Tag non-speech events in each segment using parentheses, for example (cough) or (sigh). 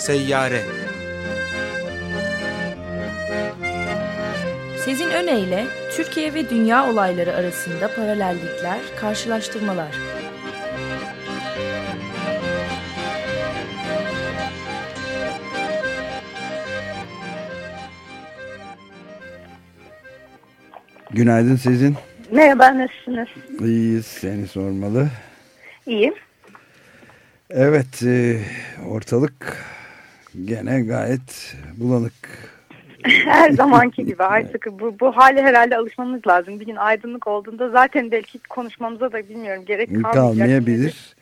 Seyyare Sezin Öne Türkiye ve dünya olayları arasında paralellikler, karşılaştırmalar. Günaydın Sezin. Merhaba nasılsınız? İyiyiz seni sormalı. İyiyim. Evet e, ortalık gene gayet bulanık. (laughs) Her zamanki gibi artık (laughs) bu, bu hale herhalde alışmamız lazım. Bir gün aydınlık olduğunda zaten belki konuşmamıza da bilmiyorum gerek kalmayacak. Kalmayabilir.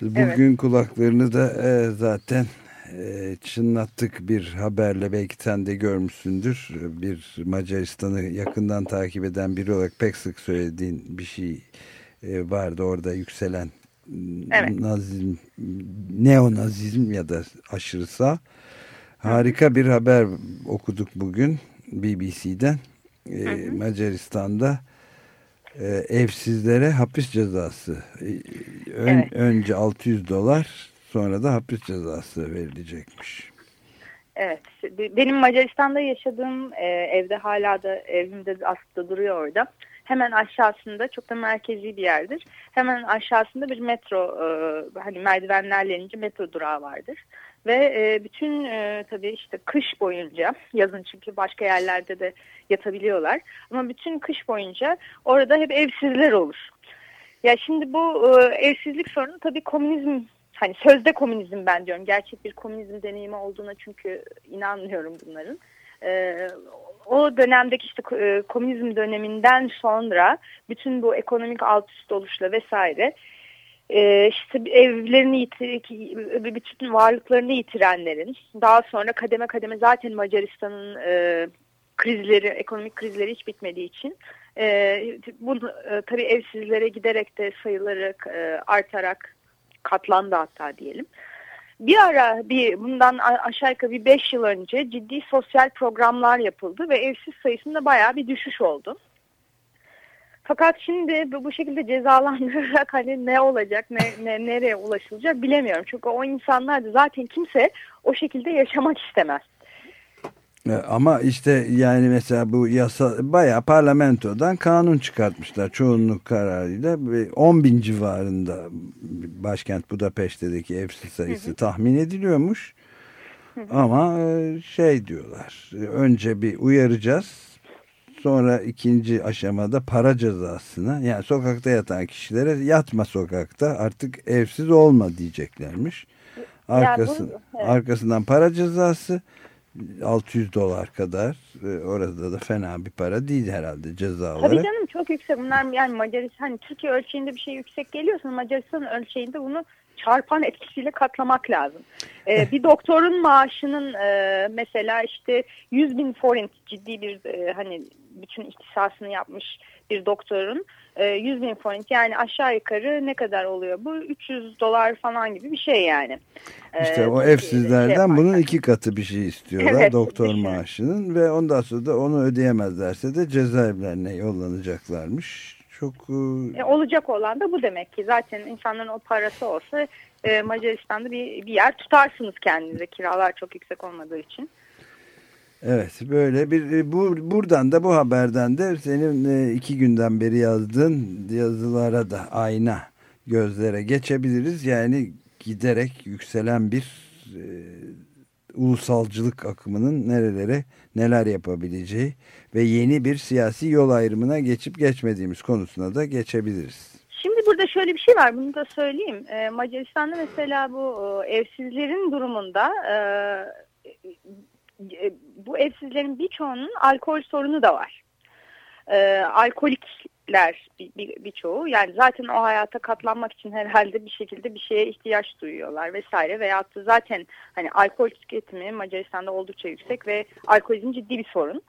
Bugün evet. kulaklarını da e, zaten e, çınlattık bir haberle belki sen de görmüşsündür. Bir Macaristan'ı yakından takip eden biri olarak pek sık söylediğin bir şey e, vardı orada yükselen evet. nazizm, neonazizm ya da aşırı sağ. Harika bir haber okuduk bugün BBC'den. Ee, Macaristan'da e, evsizlere hapis cezası. E, ön, evet. Önce 600 dolar sonra da hapis cezası verilecekmiş. Evet. Benim Macaristan'da yaşadığım e, evde hala da evimde aslında duruyor orada hemen aşağısında çok da merkezi bir yerdir. Hemen aşağısında bir metro e, hani merdivenlerle inince metro durağı vardır. Ve e, bütün e, tabii işte kış boyunca yazın çünkü başka yerlerde de yatabiliyorlar. Ama bütün kış boyunca orada hep evsizler olur. Ya şimdi bu e, evsizlik sorunu tabii komünizm hani sözde komünizm ben diyorum. Gerçek bir komünizm deneyimi olduğuna çünkü inanmıyorum bunların. E, o dönemdeki işte e, komünizm döneminden sonra bütün bu ekonomik alt üst oluşla vesaire e, işte evlerini yitirip bütün varlıklarını yitirenlerin daha sonra kademe kademe zaten Macaristan'ın e, krizleri ekonomik krizleri hiç bitmediği için e, bu e, tabii evsizlere giderek de sayıları e, artarak katlandı hatta diyelim. Bir ara bir bundan aşağı yukarı bir 5 yıl önce ciddi sosyal programlar yapıldı ve evsiz sayısında bayağı bir düşüş oldu. Fakat şimdi bu şekilde cezalandırarak (laughs) hani ne olacak, ne, ne nereye ulaşılacak bilemiyorum. Çünkü o insanlar da zaten kimse o şekilde yaşamak istemez. E, ama işte yani mesela bu yasa bayağı parlamentodan kanun çıkartmışlar çoğunluk kararıyla 10 bin civarında başkent Budapeşte'deki evsiz sayısı hı hı. tahmin ediliyormuş. Hı hı. Ama e, şey diyorlar önce bir uyaracağız sonra ikinci aşamada para cezasına yani sokakta yatan kişilere yatma sokakta artık evsiz olma diyeceklermiş. Arkası, bu, evet. Arkasından para cezası 600 dolar kadar e, orada da fena bir para değil herhalde ceza olarak. Tabii canım çok yüksek. Bunlar yani Macaristan hani Türkiye ölçeğinde bir şey yüksek geliyorsa Macaristan ölçeğinde bunu çarpan etkisiyle katlamak lazım. Ee, bir doktorun maaşının e, mesela işte 100 bin forint ciddi bir e, hani bütün ihtisasını yapmış bir doktorun 100 e, bin forint yani aşağı yukarı ne kadar oluyor bu 300 dolar falan gibi bir şey yani. İşte ee, o evsizlerden şey bunun iki katı bir şey istiyorlar evet, doktor düşün. maaşının ve ondan sonra da onu ödeyemezlerse de cezaevlerine yollanacaklarmış. Çok e, e, olacak olan da bu demek ki zaten insanların o parası olsa e, Macaristan'da bir, bir yer tutarsınız kendinize kiralar çok yüksek olmadığı için. Evet böyle bir e, bu buradan da bu haberden de senin e, iki günden beri yazdığın yazılara da ayna gözlere geçebiliriz. Yani giderek yükselen bir e, ulusalcılık akımının nerelere neler yapabileceği ve yeni bir siyasi yol ayrımına geçip geçmediğimiz konusuna da geçebiliriz. Şimdi burada şöyle bir şey var bunu da söyleyeyim. Ee, Macaristan'da mesela bu e, evsizlerin durumunda e, e, bu evsizlerin birçoğunun alkol sorunu da var. E, alkolikler birçoğu bir, bir yani zaten o hayata katlanmak için herhalde bir şekilde bir şeye ihtiyaç duyuyorlar vesaire da zaten hani alkol tüketimi Macaristan'da oldukça yüksek ve alkolizm ciddi bir sorun.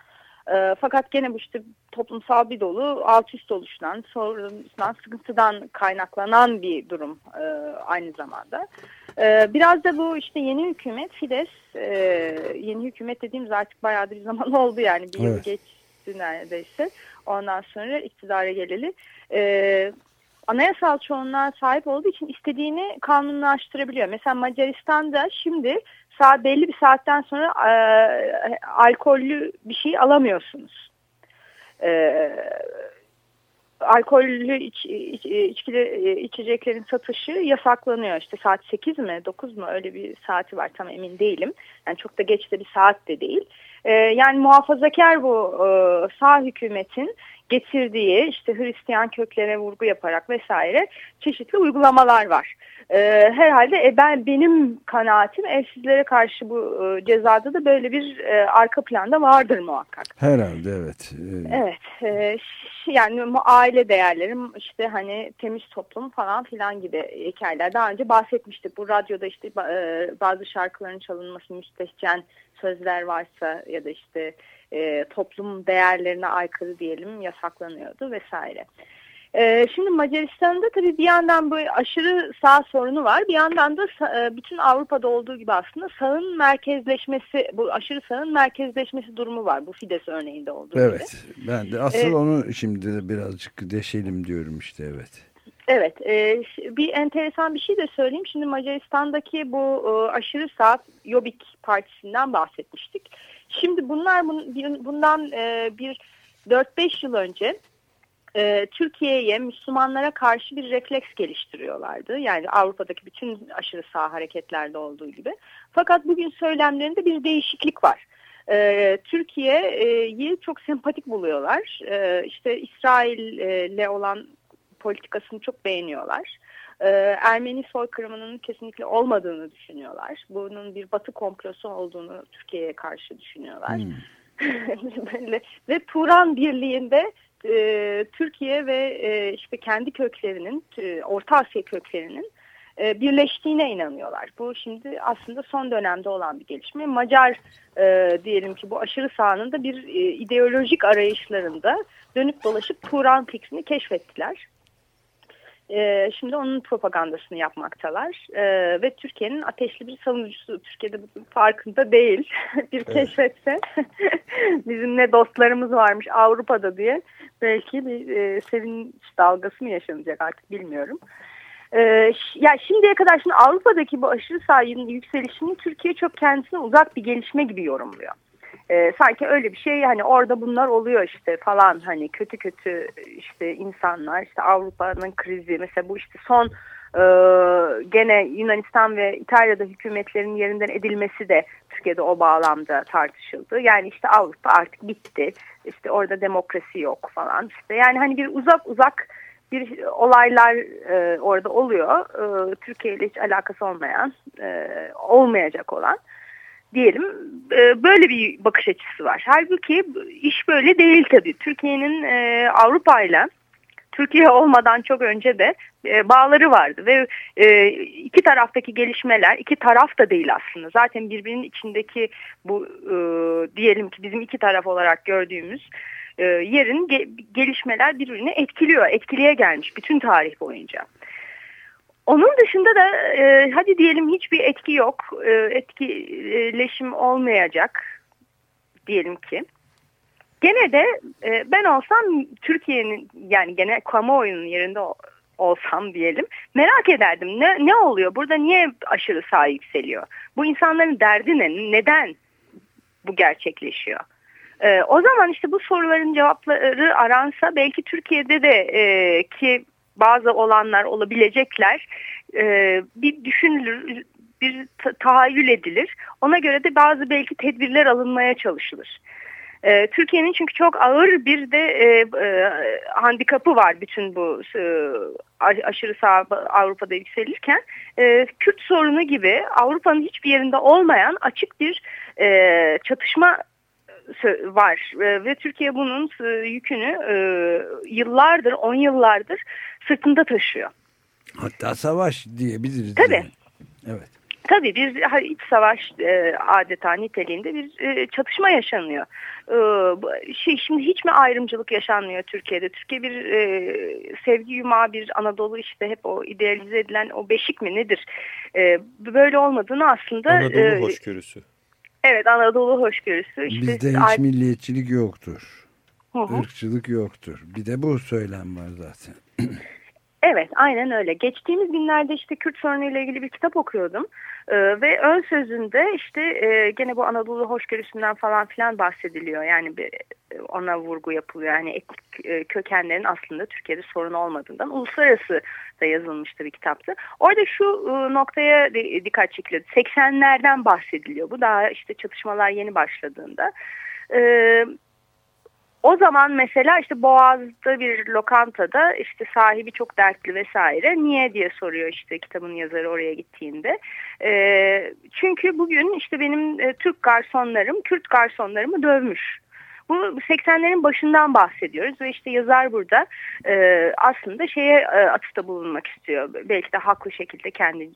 E, fakat gene bu işte toplumsal bir dolu alt üst oluşan sorundan sıkıntıdan kaynaklanan bir durum e, aynı zamanda. E, biraz da bu işte yeni hükümet Fides e, yeni hükümet dediğimiz artık bayağı bir zaman (laughs) oldu yani bir evet. yıl geçti neredeyse. Ondan sonra iktidara geleli. E, anayasal çoğunluğa sahip olduğu için istediğini kanunlaştırabiliyor. Mesela Macaristan'da şimdi saat belli bir saatten sonra e, alkollü bir şey alamıyorsunuz. E, alkollü iç, iç, içkili, içeceklerin satışı yasaklanıyor. İşte saat 8 mi 9 mu öyle bir saati var tam emin değilim. Yani çok da geç de bir saat de değil. Ee, yani muhafazakar bu e, sağ hükümetin getirdiği işte Hristiyan köklere vurgu yaparak vesaire çeşitli uygulamalar var. E, herhalde e, ben benim kanaatim evsizlere karşı bu e, cezada da böyle bir e, arka planda vardır muhakkak. Herhalde evet. E, evet. E, yani aile değerlerim işte hani temiz toplum falan filan gibi hikayeler. Daha önce bahsetmiştik. Bu radyoda işte e, bazı şarkıların çalınması müstehcen sözler varsa ya da işte e, toplum değerlerine aykırı diyelim yasaklanıyordu vesaire. E, şimdi Macaristan'da tabii bir yandan bu aşırı sağ sorunu var. Bir yandan da e, bütün Avrupa'da olduğu gibi aslında sağın merkezleşmesi, bu aşırı sağın merkezleşmesi durumu var. Bu Fides örneğinde olduğu evet, gibi. Evet. Ben de asıl evet. onu şimdi birazcık deşelim diyorum işte evet. Evet, e, bir enteresan bir şey de söyleyeyim. Şimdi Macaristan'daki bu e, aşırı sağ Jobbik Partisi'nden bahsetmiştik. Şimdi bunlar bundan e, bir 4-5 yıl önce e, Türkiye'ye Müslümanlara karşı bir refleks geliştiriyorlardı. Yani Avrupa'daki bütün aşırı sağ hareketlerde olduğu gibi. Fakat bugün söylemlerinde bir değişiklik var. E, Türkiye'yi çok sempatik buluyorlar. E, işte İsrail'le olan politikasını çok beğeniyorlar. E, Ermeni soykırımının kesinlikle olmadığını düşünüyorlar. Bunun bir batı komplosu olduğunu Türkiye'ye karşı düşünüyorlar. Hmm. (laughs) ve Turan Birliği'nde e, Türkiye ve e, işte kendi köklerinin, e, Orta Asya köklerinin e, birleştiğine inanıyorlar. Bu şimdi aslında son dönemde olan bir gelişme. Macar e, diyelim ki bu aşırı sağının da bir e, ideolojik arayışlarında dönüp dolaşıp Turan fikrini keşfettiler. E, şimdi onun propagandasını yapmaktalar e, ve Türkiye'nin ateşli bir savunucusu. Türkiye'de farkında değil. (laughs) bir evet. keşfetse (laughs) bizim ne dostlarımız varmış Avrupa'da diye belki bir e, sevinç dalgası mı yaşanacak artık bilmiyorum. Ee, ya şimdiye kadar şimdi Avrupa'daki bu aşırı sağın yükselişini Türkiye çok kendisine uzak bir gelişme gibi yorumluyor e, sanki öyle bir şey hani orada bunlar oluyor işte falan hani kötü kötü işte insanlar işte Avrupa'nın krizi mesela bu işte son e, gene Yunanistan ve İtalya'da hükümetlerin yerinden edilmesi de Türkiye'de o bağlamda tartışıldı. Yani işte Avrupa artık bitti işte orada demokrasi yok falan işte yani hani bir uzak uzak bir olaylar e, orada oluyor. E, Türkiye ile hiç alakası olmayan, e, olmayacak olan diyelim e, böyle bir bakış açısı var. Halbuki iş böyle değil tabii. Türkiye'nin e, Avrupa ile Türkiye olmadan çok önce de e, bağları vardı ve iki taraftaki gelişmeler iki taraf da değil aslında. Zaten birbirinin içindeki bu diyelim ki bizim iki taraf olarak gördüğümüz yerin ge gelişmeler birbirini etkiliyor. Etkiliye gelmiş bütün tarih boyunca. Onun dışında da e, hadi diyelim hiçbir etki yok, e, etkileşim olmayacak diyelim ki. Gene de e, ben olsam Türkiye'nin yani gene kamuoyunun yerinde olsam diyelim merak ederdim. Ne, ne oluyor? Burada niye aşırı sağ yükseliyor? Bu insanların derdi ne? Neden bu gerçekleşiyor? E, o zaman işte bu soruların cevapları aransa belki Türkiye'de de e, ki bazı olanlar olabilecekler e, bir düşünülür, bir tahayyül edilir. Ona göre de bazı belki tedbirler alınmaya çalışılır. E, Türkiye'nin çünkü çok ağır bir de e, e, handikapı var bütün bu e, aşırı sağ Avrupa'da yükselirken. E, Kürt sorunu gibi Avrupa'nın hiçbir yerinde olmayan açık bir e, çatışma var ve Türkiye bunun yükünü e, yıllardır, on yıllardır sırtında taşıyor. Hatta savaş diyebiliriz. Tabii. Yani. Evet. Tabii bir iç savaş e, adeta niteliğinde bir e, çatışma yaşanıyor. E, şey Şimdi hiç mi ayrımcılık yaşanmıyor Türkiye'de? Türkiye bir e, sevgi yumağı bir Anadolu işte hep o idealize edilen o beşik mi nedir? E, böyle olmadığını aslında... Anadolu e, hoşgörüsü. Evet Anadolu hoşgörüsü. İşte, Bizde hiç milliyetçilik yoktur. Hı hı. Irkçılık yoktur. Bir de bu söylem var zaten. (clears throat) Evet aynen öyle. Geçtiğimiz günlerde işte Kürt sorunuyla ilgili bir kitap okuyordum. Ee, ve ön sözünde işte e, gene bu Anadolu hoşgörüsünden falan filan bahsediliyor. Yani bir, ona vurgu yapılıyor. Yani etnik e, kökenlerin aslında Türkiye'de sorun olmadığından uluslararası da yazılmıştı bir kitaptı. Orada şu e, noktaya dikkat çekiliyor. 80'lerden bahsediliyor. Bu daha işte çatışmalar yeni başladığında. Evet o zaman mesela işte Boğaz'da bir lokantada işte sahibi çok dertli vesaire. Niye diye soruyor işte kitabın yazarı oraya gittiğinde. E, çünkü bugün işte benim e, Türk garsonlarım Kürt garsonlarımı dövmüş. Bu 80'lerin başından bahsediyoruz ve işte yazar burada e, aslında şeye e, atıfta bulunmak istiyor. Belki de haklı şekilde kendi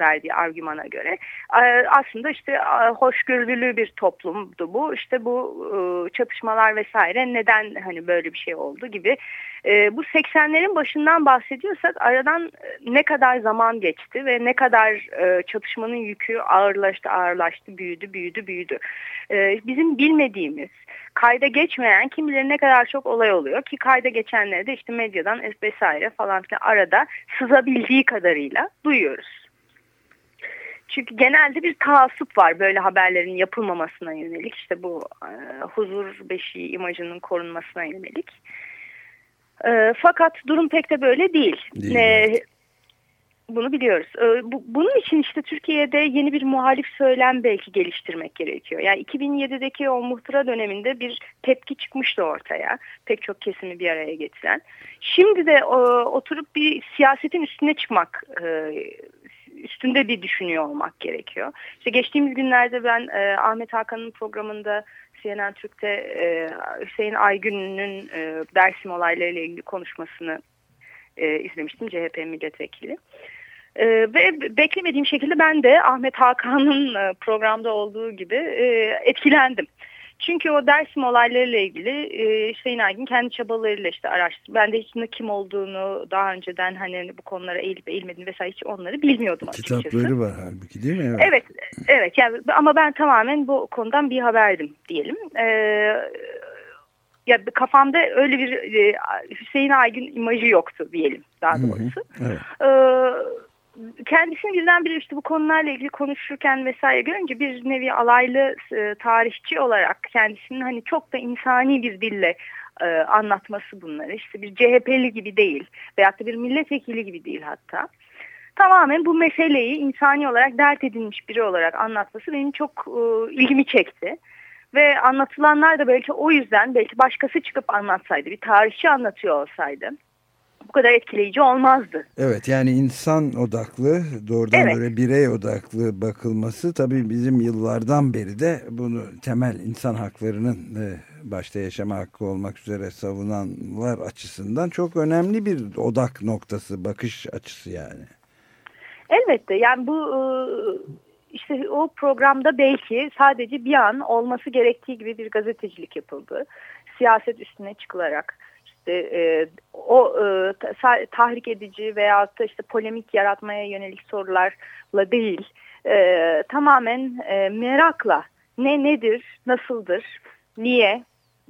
verdiği argümana göre. E, aslında işte e, hoşgörülü bir toplumdu bu. İşte bu e, çatışmalar vesaire neden hani böyle bir şey oldu gibi. E, bu 80'lerin başından bahsediyorsak aradan e, ne kadar zaman geçti ve ne kadar çatışmanın yükü ağırlaştı ağırlaştı büyüdü büyüdü büyüdü. E, bizim bilmediğimiz kayda geçmeyen kim bilir ne kadar çok olay oluyor ki kayda geçenleri de işte medyadan vesaire falan arada sızabildiği kadarıyla duyuyoruz. Çünkü genelde bir taassup var böyle haberlerin yapılmamasına yönelik işte bu e, huzur beşiği imajının korunmasına yönelik. E, fakat durum pek de böyle değil. değil e, bunu biliyoruz. Ee, bunun için işte Türkiye'de yeni bir muhalif söylem belki geliştirmek gerekiyor. Yani 2007'deki o muhtıra döneminde bir tepki çıkmıştı ortaya. Pek çok kesimi bir araya getiren. Şimdi de oturup bir siyasetin üstüne çıkmak e, üstünde bir düşünüyor olmak gerekiyor. İşte geçtiğimiz günlerde ben e, Ahmet Hakan'ın programında CNN Türk'te e, Hüseyin Aygün'ün Dersim olaylarıyla ilgili konuşmasını izlemiştim CHP milletvekili. Ee, ve beklemediğim şekilde ben de Ahmet Hakan'ın e, programda olduğu gibi e, etkilendim. Çünkü o Dersim olaylarıyla ilgili e, Hüseyin Aygün kendi çabalarıyla işte araştırdı. Ben de hiç kim olduğunu daha önceden hani bu konulara eğilip eğilmedim vesaire hiç onları bilmiyordum açıkçası. Kitapları var halbuki değil mi? Evet, evet, evet yani, ama ben tamamen bu konudan bir haberdim diyelim. Ee, ya kafamda öyle bir e, Hüseyin Aygün imajı yoktu diyelim daha doğrusu. Hı hı, evet. Ee, kendisini birdenbire işte bu konularla ilgili konuşurken vesaire görünce bir nevi alaylı e, tarihçi olarak kendisinin hani çok da insani bir dille e, anlatması bunları. İşte bir CHP'li gibi değil veyahut da bir milletvekili gibi değil hatta. Tamamen bu meseleyi insani olarak dert edilmiş biri olarak anlatması benim çok e, ilgimi çekti. Ve anlatılanlar da belki o yüzden belki başkası çıkıp anlatsaydı, bir tarihçi anlatıyor olsaydı bu kadar etkileyici olmazdı. Evet yani insan odaklı doğrudan evet. böyle birey odaklı bakılması tabii bizim yıllardan beri de bunu temel insan haklarının e, başta yaşama hakkı olmak üzere savunanlar açısından çok önemli bir odak noktası bakış açısı yani. Elbette yani bu e, işte o programda belki sadece bir an olması gerektiği gibi bir gazetecilik yapıldı. Siyaset üstüne çıkılarak işte e, o e, tahrik edici veya işte polemik yaratmaya yönelik sorularla değil e, tamamen e, merakla ne nedir, nasıldır, niye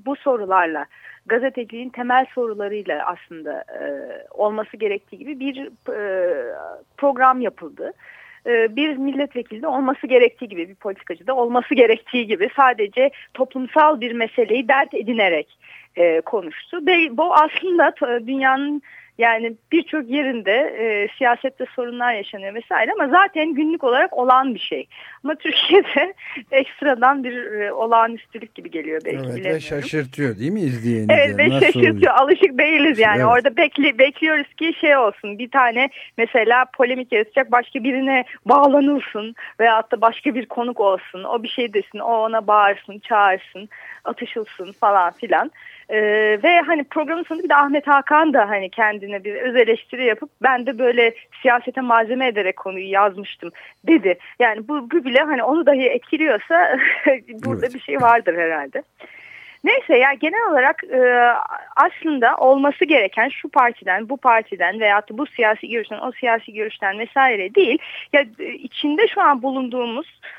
bu sorularla gazeteciliğin temel sorularıyla aslında e, olması gerektiği gibi bir e, program yapıldı. Bir milletvekili de olması gerektiği gibi bir politikacı da olması gerektiği gibi sadece toplumsal bir meseleyi dert edinerek e, konuştu. Bu aslında dünyanın yani birçok yerinde e, siyasette sorunlar yaşanıyor vesaire ama zaten günlük olarak olan bir şey. Ama Türkiye'de (laughs) ekstradan bir e, olağanüstülük gibi geliyor belki evet, bilemiyorum. Şaşırtıyor değil mi izleyeni? Evet ve Nasıl şaşırtıyor. Oluyor? Alışık değiliz yani. Evet. Orada bekli, bekliyoruz ki şey olsun bir tane mesela polemik yaratacak başka birine bağlanılsın veyahut da başka bir konuk olsun. O bir şey desin, o ona bağırsın, çağırsın, atışılsın falan filan. Ee, ve hani programın sonunda bir de Ahmet Hakan da hani kendine bir öz eleştiri yapıp ben de böyle siyasete malzeme ederek konuyu yazmıştım dedi. Yani bu, bu bile hani onu dahi etkiliyorsa (laughs) burada evet. bir şey vardır herhalde. Neyse ya genel olarak e, aslında olması gereken şu partiden, bu partiden veya bu siyasi görüşten, o siyasi görüşten vesaire değil. Ya içinde şu an bulunduğumuz e,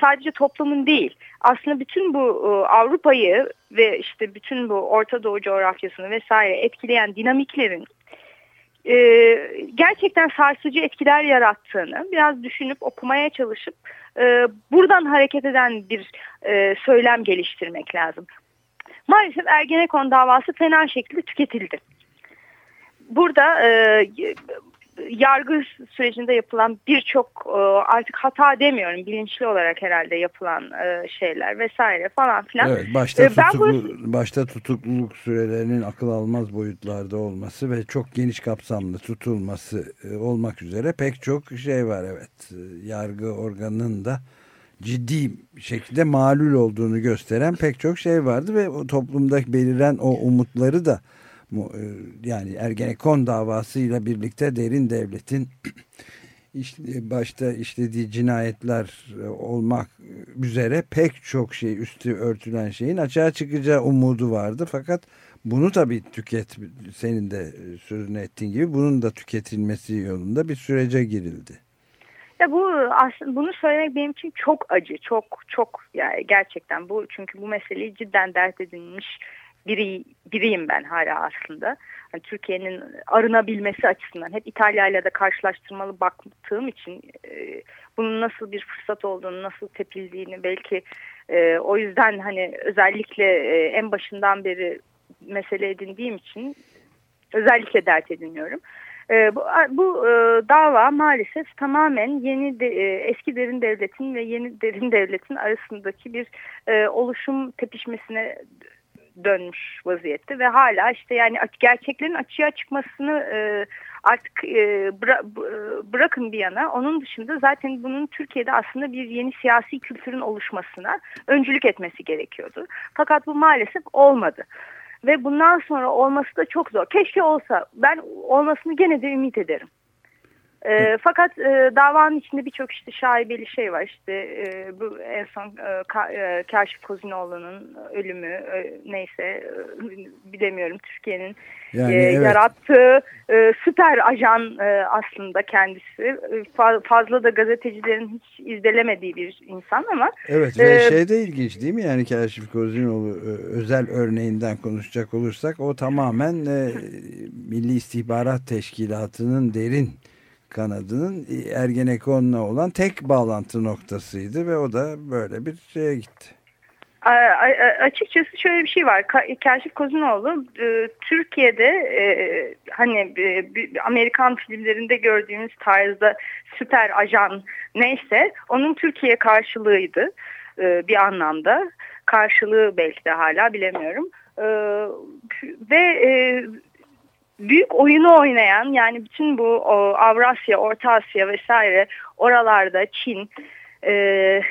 sadece toplumun değil aslında bütün bu e, Avrupa'yı ve işte bütün bu Orta Doğu coğrafyasını vesaire etkileyen dinamiklerin e, gerçekten sarsıcı etkiler yarattığını biraz düşünüp okumaya çalışıp e, buradan hareket eden bir e, söylem geliştirmek lazım. Maalesef Ergenekon davası fena şekilde tüketildi. Burada e, yargı sürecinde yapılan birçok e, artık hata demiyorum bilinçli olarak herhalde yapılan e, şeyler vesaire falan filan. Evet başta, e, tutuklu, bu... başta tutukluluk sürelerinin akıl almaz boyutlarda olması ve çok geniş kapsamlı tutulması olmak üzere pek çok şey var evet. Yargı organının da ciddi şekilde malul olduğunu gösteren pek çok şey vardı ve o toplumda beliren o umutları da e, yani Ergenekon davasıyla birlikte derin devletin (clears throat) işte başta işlediği cinayetler e, olmak üzere pek çok şey üstü örtülen şeyin açığa çıkacağı umudu vardı. Fakat bunu tabii tüket senin de sözünü ettiğin gibi bunun da tüketilmesi yolunda bir sürece girildi. Ya bu aslında bunu söylemek benim için çok acı, çok çok yani gerçekten bu çünkü bu meseleyi cidden dert edilmiş biri, biriyim ben hala aslında. Yani Türkiye'nin arınabilmesi açısından hep İtalya ile de karşılaştırmalı baktığım için e, bunun nasıl bir fırsat olduğunu, nasıl tepildiğini belki e, o yüzden hani özellikle e, en başından beri mesele edindiğim için özellikle dert ediniyorum. E, bu bu e, dava maalesef tamamen yeni de, e, eski derin devletin ve yeni derin devletin arasındaki bir e, oluşum tepişmesine dönmüş vaziyette ve hala işte yani gerçeklerin açığa çıkmasını e, artık e, bıra, bırakın bir yana onun dışında zaten bunun Türkiye'de aslında bir yeni siyasi kültürün oluşmasına öncülük etmesi gerekiyordu. Fakat bu maalesef olmadı. Ve bundan sonra olması da çok zor. Keşke olsa. Ben olmasını gene de ümit ederim. E, fakat e, davanın içinde birçok işte şaibeli şey var. İşte e, bu en son e, ka, e, Kaşif Kozinoğlu'nun ölümü e, neyse e, bilemiyorum Türkiye'nin yani, e, evet. yarattığı e, süper ajan e, aslında kendisi. E, fazla da gazetecilerin hiç izlemediği bir insan ama. Evet ve e, şey de ilginç değil mi? Yani Kaşif Kozinoğlu e, özel örneğinden konuşacak olursak o tamamen e, Milli İstihbarat Teşkilatı'nın derin kanadının Ergenekon'la olan tek bağlantı noktasıydı ve o da böyle bir şeye gitti. A, açıkçası şöyle bir şey var. Kaşif Kozunoğlu e, Türkiye'de e, hani e, Amerikan filmlerinde gördüğümüz tarzda süper ajan neyse onun Türkiye karşılığıydı e, bir anlamda. Karşılığı belki de hala bilemiyorum. E, ve e, büyük oyunu oynayan yani bütün bu o, Avrasya, Orta Asya vesaire oralarda Çin e,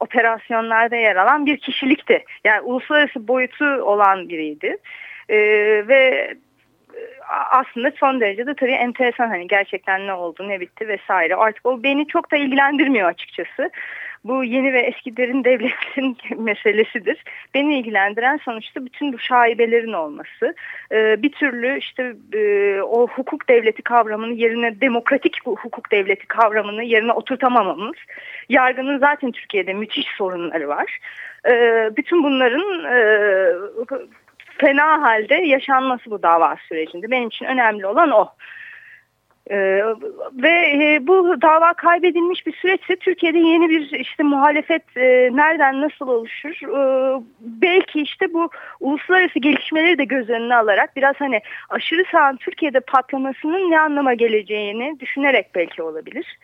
operasyonlarda yer alan bir kişilikti. Yani uluslararası boyutu olan biriydi. E, ve aslında son derece de tabii enteresan hani gerçekten ne oldu ne bitti vesaire. Artık o beni çok da ilgilendirmiyor açıkçası bu yeni ve eski derin devletin (laughs) meselesidir. Beni ilgilendiren sonuçta bütün bu şaibelerin olması. Ee, bir türlü işte e, o hukuk devleti kavramını yerine demokratik hukuk devleti kavramını yerine oturtamamamız. Yargının zaten Türkiye'de müthiş sorunları var. Ee, bütün bunların e, fena halde yaşanması bu dava sürecinde. Benim için önemli olan o. Ee, ve e, bu dava kaybedilmiş bir süreçse Türkiye'de yeni bir işte muhalefet e, nereden nasıl oluşur? E, belki işte bu uluslararası gelişmeleri de göz önüne alarak biraz hani aşırı sağın Türkiye'de patlamasının ne anlama geleceğini düşünerek belki olabilir.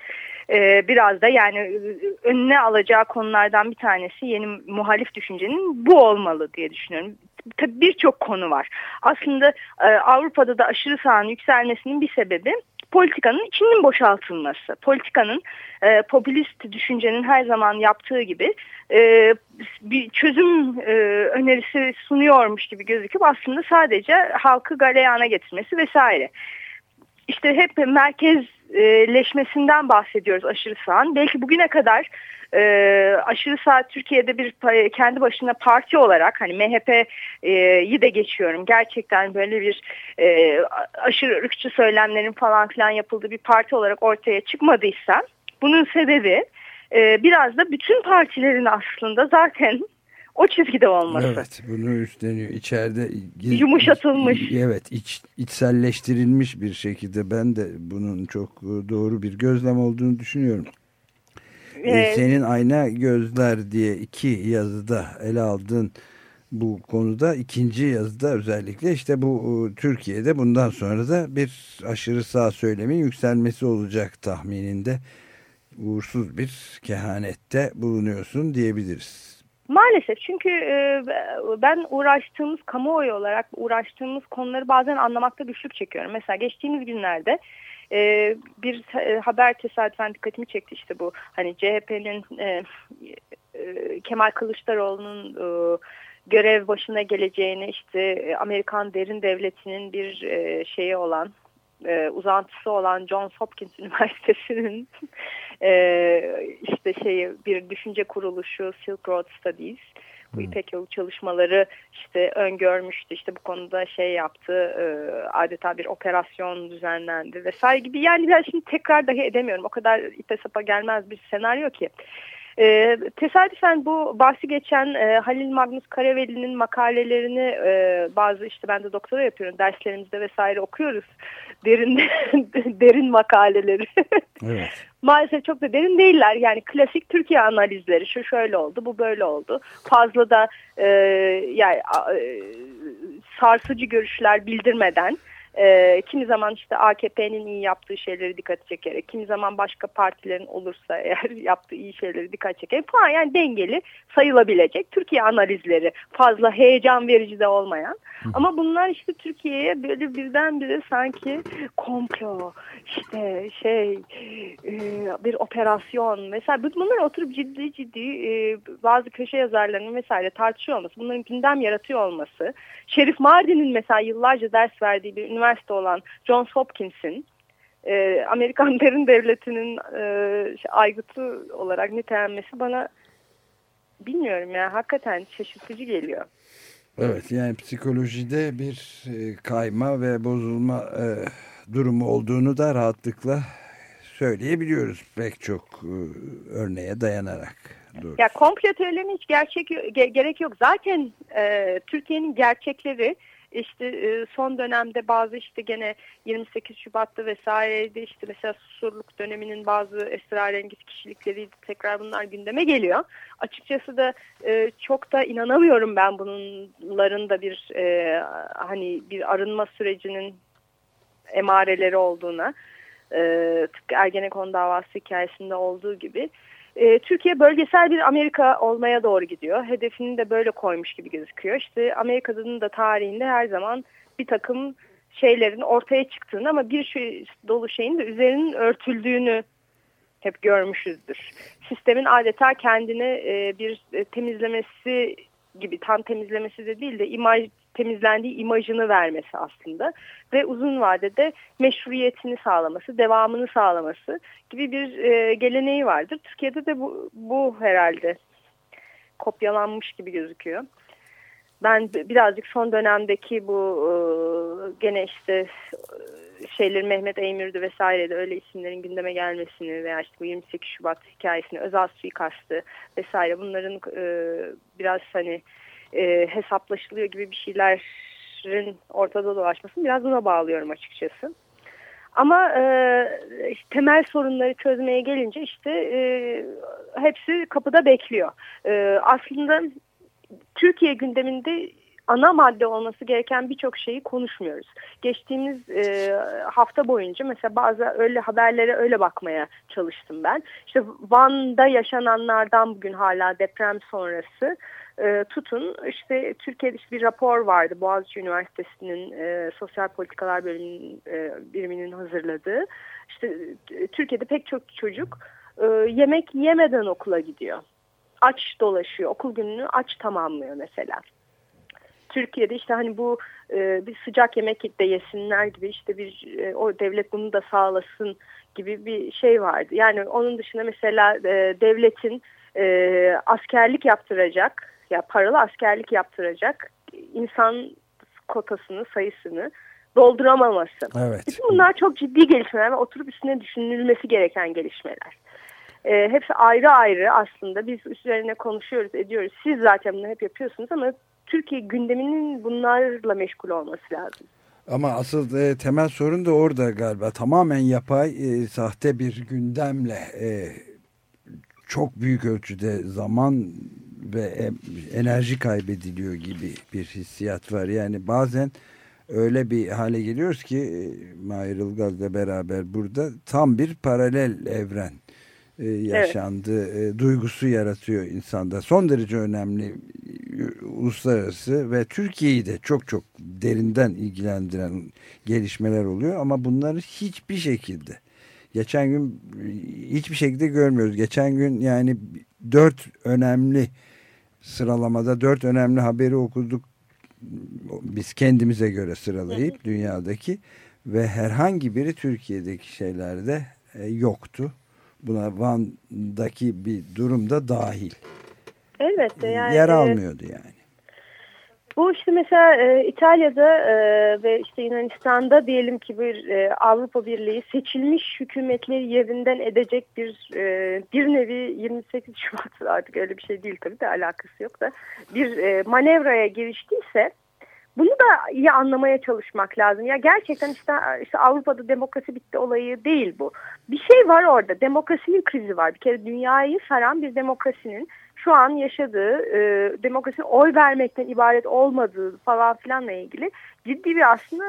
E, biraz da yani önüne alacağı konulardan bir tanesi yeni muhalif düşüncenin bu olmalı diye düşünüyorum tabii birçok konu var. Aslında e, Avrupa'da da aşırı sağın yükselmesinin bir sebebi politikanın içinin boşaltılması. Politikanın e, popülist düşüncenin her zaman yaptığı gibi e, bir çözüm e, önerisi sunuyormuş gibi gözüküp aslında sadece halkı galeyana getirmesi vesaire. İşte hep merkezleşmesinden bahsediyoruz aşırı sağın. Belki bugüne kadar e, aşırı sağ Türkiye'de bir kendi başına parti olarak hani MHP'yi de geçiyorum. Gerçekten böyle bir e, aşırı ırkçı söylemlerin falan filan yapıldığı bir parti olarak ortaya çıkmadıysa bunun sebebi e, biraz da bütün partilerin aslında zaten o çizgide olması. Evet bunu üstleniyor. İçeride yumuşatılmış. Evet iç, içselleştirilmiş bir şekilde ben de bunun çok e, doğru bir gözlem olduğunu düşünüyorum. Evet. Senin Ayna Gözler diye iki yazıda ele aldığın bu konuda ikinci yazıda özellikle işte bu e, Türkiye'de bundan sonra da bir aşırı sağ söylemin yükselmesi olacak tahmininde uğursuz bir kehanette bulunuyorsun diyebiliriz. Maalesef çünkü e, ben uğraştığımız kamuoyu olarak uğraştığımız konuları bazen anlamakta güçlük çekiyorum. Mesela geçtiğimiz günlerde e, bir haber tesadüfen dikkatimi çekti işte bu hani CHP'nin Kemal Kılıçdaroğlu'nun görev başına geleceğini işte Amerikan derin devletinin bir şeyi olan e, uzantısı olan Johns Hopkins (laughs) Üniversitesi'nin e, işte şeyi bir düşünce kuruluşu Silk Road Studies. Bu hmm. İpek yolu çalışmaları işte öngörmüştü. İşte bu konuda şey yaptı e, adeta bir operasyon düzenlendi vesaire gibi. Yani ben şimdi tekrar dahi edemiyorum. O kadar ipe sapa gelmez bir senaryo ki e, tesadüfen bu bahsi geçen e, Halil Magnus Karaveli'nin makalelerini e, bazı işte ben de doktora yapıyorum derslerimizde vesaire okuyoruz. Derin (laughs) derin makaleleri. Evet. (laughs) Maalesef çok da derin değiller. Yani klasik Türkiye analizleri. Şu şöyle oldu, bu böyle oldu. Fazla da e, yani e, sarsıcı görüşler bildirmeden e, kimi zaman işte AKP'nin iyi yaptığı şeyleri dikkat çekerek, kimi zaman başka partilerin olursa eğer (laughs) yaptığı iyi şeyleri dikkat çekerek falan yani dengeli sayılabilecek Türkiye analizleri fazla heyecan verici de olmayan. Hı. Ama bunlar işte Türkiye'ye böyle birdenbire sanki komplo, işte şey e, bir operasyon mesela bunlar oturup ciddi ciddi e, bazı köşe yazarlarının vesaire tartışıyor olması, bunların gündem yaratıyor olması, Şerif Mardin'in mesela yıllarca ders verdiği bir üniversite olan Johns Hopkins'in e, Amerikan (laughs) derin devletinin e, aygıtı olarak nitelenmesi bana bilmiyorum ya yani, hakikaten şaşırtıcı geliyor. Evet yani psikolojide bir e, kayma ve bozulma e, durumu olduğunu da rahatlıkla söyleyebiliyoruz pek çok e, örneğe dayanarak. Doğru. Ya komplo teorilerine hiç gerçek gerek yok. Zaten e, Türkiye'nin gerçekleri işte e, son dönemde bazı işte gene 28 Şubat'ta vesaireydi işte mesela susurluk döneminin bazı esrarengiz kişilikleri tekrar bunlar gündeme geliyor. Açıkçası da e, çok da inanamıyorum ben bunların da bir e, hani bir arınma sürecinin emareleri olduğuna. tıpkı Ergenekon davası hikayesinde olduğu gibi e, Türkiye bölgesel bir Amerika olmaya doğru gidiyor. Hedefini de böyle koymuş gibi gözüküyor. İşte Amerika'nın da tarihinde her zaman bir takım şeylerin ortaya çıktığını ama bir şey, dolu şeyin de üzerinin örtüldüğünü hep görmüşüzdür. Sistemin adeta kendini e, bir e, temizlemesi gibi tam temizlemesi de değil de imaj temizlendiği imajını vermesi aslında ve uzun vadede meşruiyetini sağlaması, devamını sağlaması gibi bir e, geleneği vardır. Türkiye'de de bu, bu herhalde kopyalanmış gibi gözüküyor. Ben birazcık son dönemdeki bu e, gene işte şeyleri Mehmet Eymür'dü vesaire de öyle isimlerin gündeme gelmesini veya işte bu 28 Şubat hikayesini, özel suikastı vesaire bunların e, biraz hani e, hesaplaşılıyor gibi bir şeylerin ortada dolaşmasını biraz buna bağlıyorum açıkçası. Ama e, temel sorunları çözmeye gelince işte e, hepsi kapıda bekliyor. E, aslında Türkiye gündeminde ana madde olması gereken birçok şeyi konuşmuyoruz. Geçtiğimiz e, hafta boyunca mesela bazı öyle haberlere öyle bakmaya çalıştım ben. İşte Van'da yaşananlardan bugün hala deprem sonrası e, tutun işte Türkiye'de işte bir rapor vardı Boğaziçi Üniversitesi'nin e, sosyal politikalar bölümünün e, biriminin hazırladığı. İşte e, Türkiye'de pek çok çocuk e, yemek yemeden okula gidiyor. Aç dolaşıyor. Okul gününü aç tamamlıyor mesela. Türkiye'de işte hani bu e, bir sıcak yemek de yesinler gibi işte bir e, o devlet bunu da sağlasın gibi bir şey vardı. Yani onun dışında mesela e, devletin e, askerlik yaptıracak ya paralı askerlik yaptıracak insan kotasını sayısını dolduramaması. Evet. Bütün bunlar çok ciddi gelişmeler ve oturup üstüne düşünülmesi gereken gelişmeler. E, hepsi ayrı ayrı aslında biz üzerine konuşuyoruz ediyoruz. Siz zaten bunu hep yapıyorsunuz ama Türkiye gündeminin bunlarla meşgul olması lazım. Ama asıl e, temel sorun da orada galiba. Tamamen yapay, e, sahte bir gündemle e, çok büyük ölçüde zaman ve e, enerji kaybediliyor gibi bir hissiyat var. Yani bazen öyle bir hale geliyoruz ki e, Mahir Ilgaz'la beraber burada tam bir paralel evren e, yaşandığı evet. e, duygusu yaratıyor insanda. Son derece önemli uluslararası ve Türkiye'yi de çok çok derinden ilgilendiren gelişmeler oluyor ama bunları hiçbir şekilde geçen gün hiçbir şekilde görmüyoruz. Geçen gün yani dört önemli sıralamada dört önemli haberi okuduk biz kendimize göre sıralayıp dünyadaki ve herhangi biri Türkiye'deki şeylerde e, yoktu. Buna Van'daki bir durumda dahil. Elbette yani. Yer almıyordu yani. Bu işte mesela e, İtalya'da e, ve işte Yunanistan'da diyelim ki bir e, Avrupa Birliği seçilmiş hükümetleri yerinden edecek bir e, bir nevi 28 Şubat (laughs) artık öyle bir şey değil tabii de alakası yok da bir e, manevraya giriştiyse bunu da iyi anlamaya çalışmak lazım. Ya gerçekten işte, işte Avrupa'da demokrasi bitti olayı değil bu. Bir şey var orada. Demokrasinin krizi var. Bir kere dünyayı saran bir demokrasinin şu an yaşadığı e, demokrasinin oy vermekten ibaret olmadığı falan filanla ilgili ciddi bir aslında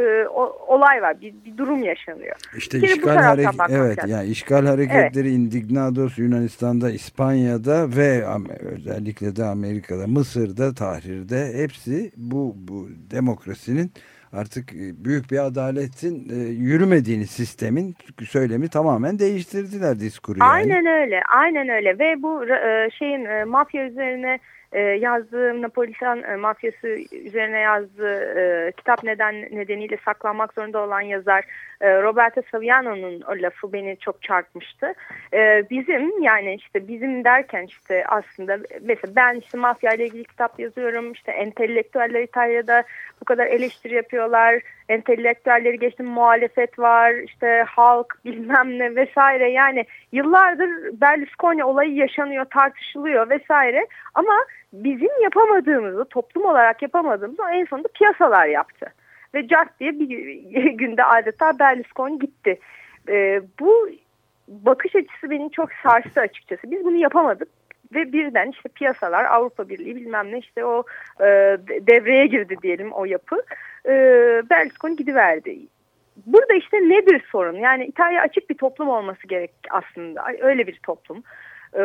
e, o, olay var. Bir, bir durum yaşanıyor. İşte bir işgal hareket evet lazım. yani işgal hareketleri evet. Indignados Yunanistan'da, İspanya'da ve özellikle de Amerika'da, Mısır'da, Tahrir'de hepsi bu bu demokrasinin artık e, büyük bir adaletin e, yürümediğini sistemin söylemi tamamen değiştirdiler diskuru. Yani. Aynen öyle, aynen öyle ve bu e, şeyin mafya üzerine e, yazdığı Napolitan e, mafyası üzerine yazdığı e, kitap neden nedeniyle saklanmak zorunda olan yazar e, Roberto Saviano'nun o lafı beni çok çarpmıştı. E, bizim yani işte bizim derken işte aslında mesela ben işte mafya ile ilgili kitap yazıyorum. İşte entelektüeller İtalya'da bu kadar eleştiri yapıyorlar. Entelektüelleri geçtim muhalefet var. işte halk (laughs) bilmem ne vesaire. Yani yıllardır Berlusconi olayı yaşanıyor, tartışılıyor vesaire. Ama bizim yapamadığımızı, toplum olarak yapamadığımızı en sonunda piyasalar yaptı ve cart diye bir (laughs) günde adeta Berlusconi gitti. E, bu bakış açısı beni çok sarstı açıkçası. Biz bunu yapamadık ve birden işte piyasalar Avrupa Birliği bilmem ne işte o e, devreye girdi diyelim o yapı. E, Berlusconi gidiverdi. Burada işte nedir sorun? Yani İtalya açık bir toplum olması gerek aslında. Öyle bir toplum. Ee,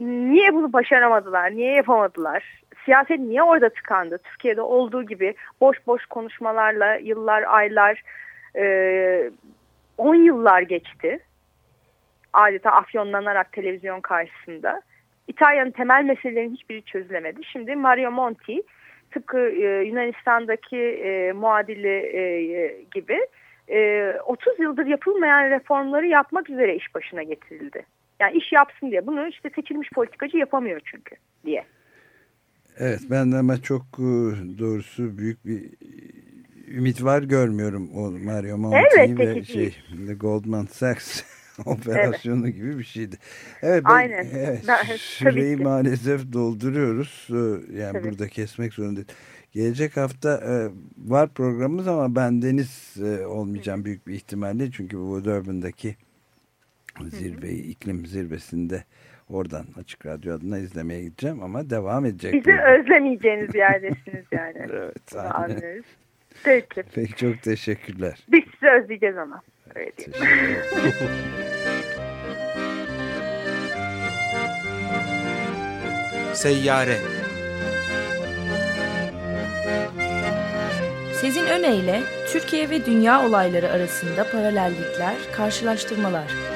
niye bunu başaramadılar? Niye yapamadılar? siyaset niye orada tıkandı? Türkiye'de olduğu gibi boş boş konuşmalarla yıllar, aylar, 10 e, yıllar geçti. Adeta afyonlanarak televizyon karşısında. İtalya'nın temel meselelerin hiçbiri çözülemedi. Şimdi Mario Monti tıpkı e, Yunanistan'daki e, muadili e, gibi e, 30 yıldır yapılmayan reformları yapmak üzere iş başına getirildi. Yani iş yapsın diye. Bunu işte seçilmiş politikacı yapamıyor çünkü diye. Evet ben de ama çok e, doğrusu büyük bir ümit var görmüyorum o Mario Monti ve şey Goldman Sachs (laughs) (laughs) operasyonu evet. gibi bir şeydi. Evet, ben, Aynen. (laughs) Evet, ben, süreyi maalesef dolduruyoruz. E, yani tabii. burada kesmek zorundayız. Gelecek hafta e, var programımız ama ben deniz e, olmayacağım büyük bir ihtimalle. Çünkü bu Durban'daki zirveyi, iklim zirvesinde Oradan Açık Radyo adına izlemeye gideceğim ama devam edecek. Bizi burada. özlemeyeceğiniz yerdesiniz yani. (laughs) evet anlıyoruz. Peki. (laughs) Peki çok teşekkürler. Biz sizi özleyeceğiz ama. Öyle (laughs) Seyyare Sezin Öne Türkiye ve dünya olayları arasında paralellikler, karşılaştırmalar.